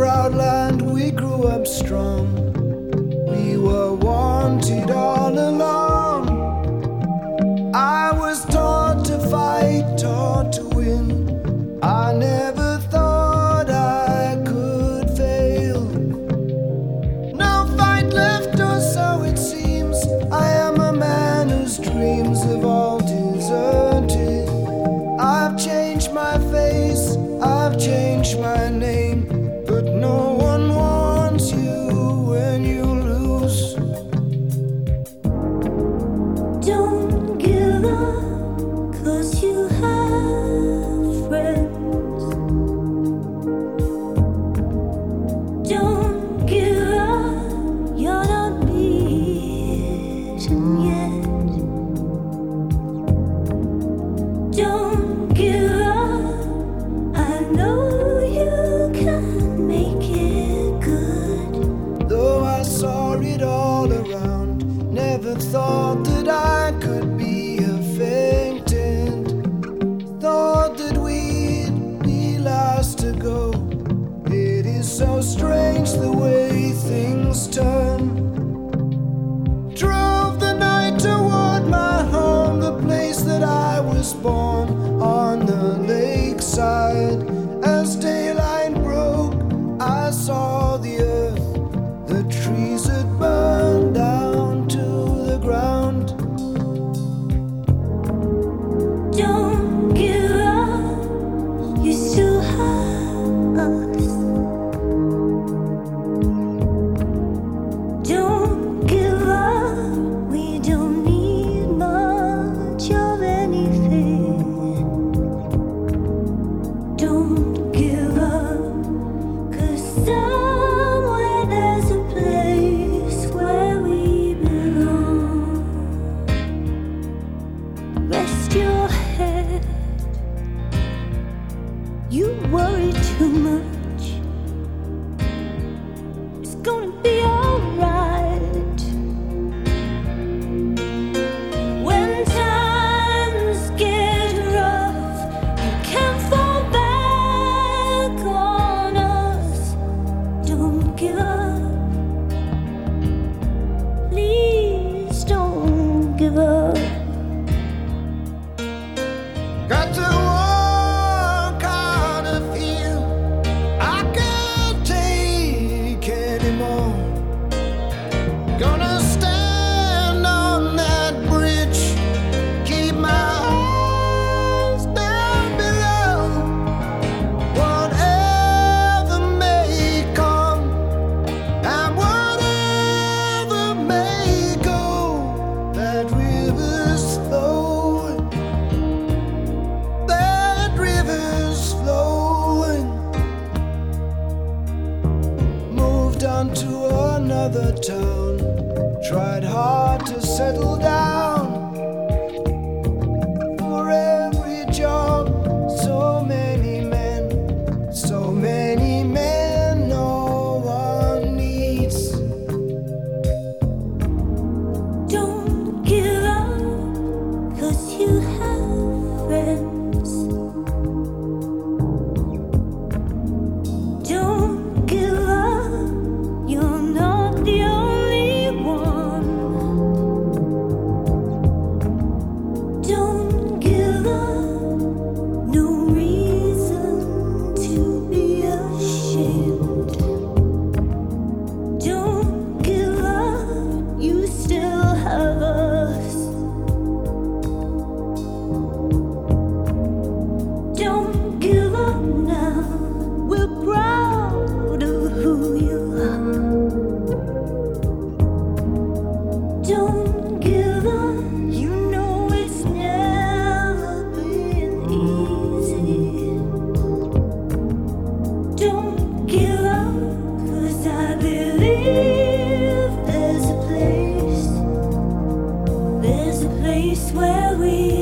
proud land we grew up strong. We were wanted all along. too much. It's gonna be alright. When times get rough, you can fall back on us. Don't give up. Please don't give up. where we